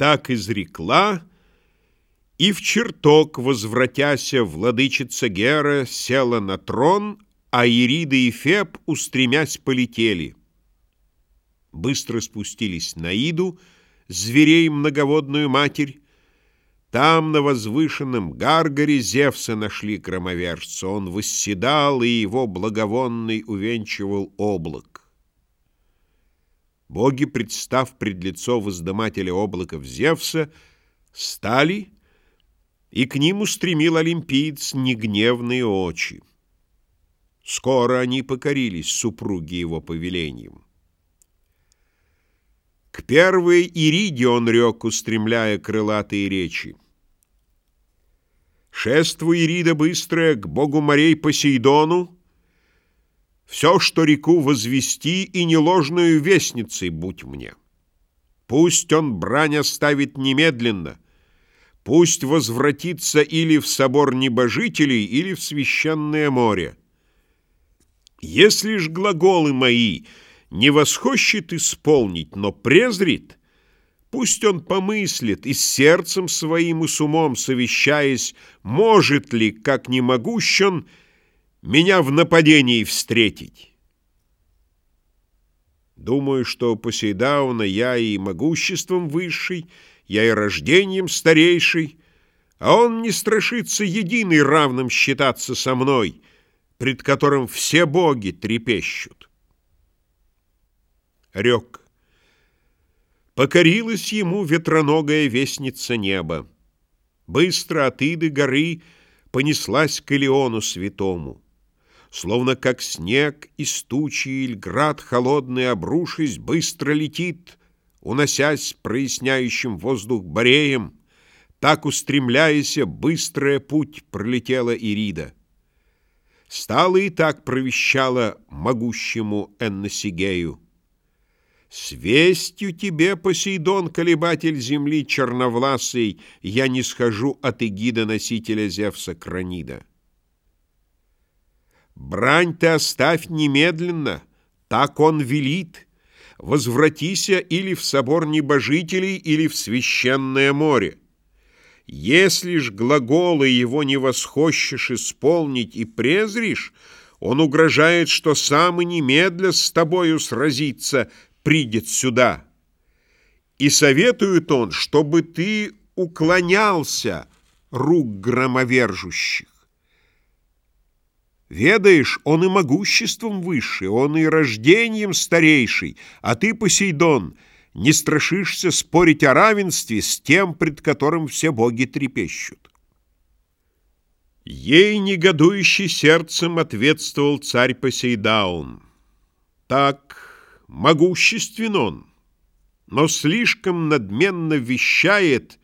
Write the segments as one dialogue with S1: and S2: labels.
S1: Так изрекла, и в чертог, возвратяся, владычица Гера села на трон, а Ирида и Феб, устремясь, полетели. Быстро спустились на Иду, зверей многоводную матерь. Там, на возвышенном Гаргаре, Зевса нашли громовержца. Он восседал, и его благовонный увенчивал облак. Боги, представ пред лицо воздымателя облаков Зевса, стали, и к ним устремил олимпиец негневные очи. Скоро они покорились супруге его повелением. К первой Ириде он рек, устремляя крылатые речи. Шествуй, Ирида быстрая, к богу морей Посейдону, все, что реку возвести, и неложную вестницей будь мне. Пусть он брань оставит немедленно, пусть возвратится или в собор небожителей, или в священное море. Если ж глаголы мои не восхощет исполнить, но презрит, пусть он помыслит и с сердцем своим и с умом совещаясь, может ли, как не могущен, меня в нападении встретить. Думаю, что Посейдауна я и могуществом высший, я и рождением старейший, а он не страшится единый равным считаться со мной, пред которым все боги трепещут. Рек. Покорилась ему ветроногая вестница неба. Быстро от Иды горы понеслась к Илиону святому. Словно как снег из тучи или град холодный обрушись, быстро летит, уносясь проясняющим воздух бореем, так устремляясь, быстрая путь пролетела Ирида. Стала и так провещала могущему Энносигею. «С вестью тебе, Посейдон, колебатель земли черновласый, я не схожу от эгида носителя Зевса Кранида». Брань ты оставь немедленно, так он велит. Возвратися или в собор небожителей, или в священное море. Если ж глаголы его не восхощешь исполнить и презришь, он угрожает, что сам и немедля с тобою сразиться придет сюда. И советует он, чтобы ты уклонялся рук громовержущих. Ведаешь, он и могуществом высший, он и рождением старейший, а ты, Посейдон, не страшишься спорить о равенстве с тем, пред которым все боги трепещут. Ей негодующий сердцем ответствовал царь Посейдаун. Так, могуществен он, но слишком надменно вещает,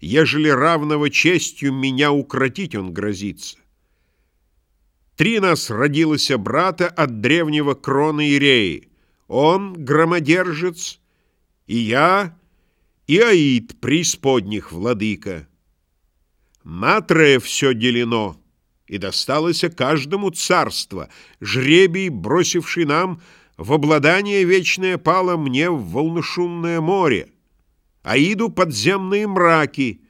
S1: ежели равного честью меня укротить он грозится. Три нас родилось брата от древнего крона Иреи. Он, громодержец, и я, и Аид, преисподних владыка. Натрое все делено, и досталось каждому царство, жребий, бросивший нам в обладание вечное пало мне в волношумное море, Аиду подземные мраки —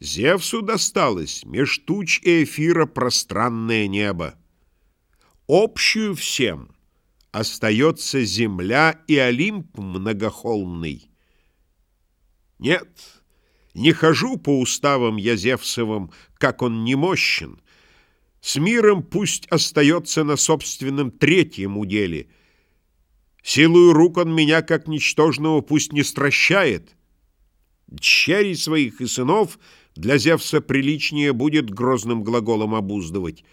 S1: Зевсу досталось меж туч и эфира пространное небо. Общую всем остается земля и Олимп многохолмный. Нет, не хожу по уставам я Зевсовым, как он немощен. С миром пусть остается на собственном третьем уделе. Силою рук он меня, как ничтожного, пусть не стращает. Дщерей своих и сынов — для Зевса приличнее будет грозным глаголом обуздывать,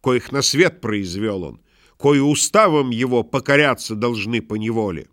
S1: коих на свет произвел он, кое уставом его покоряться должны по неволе.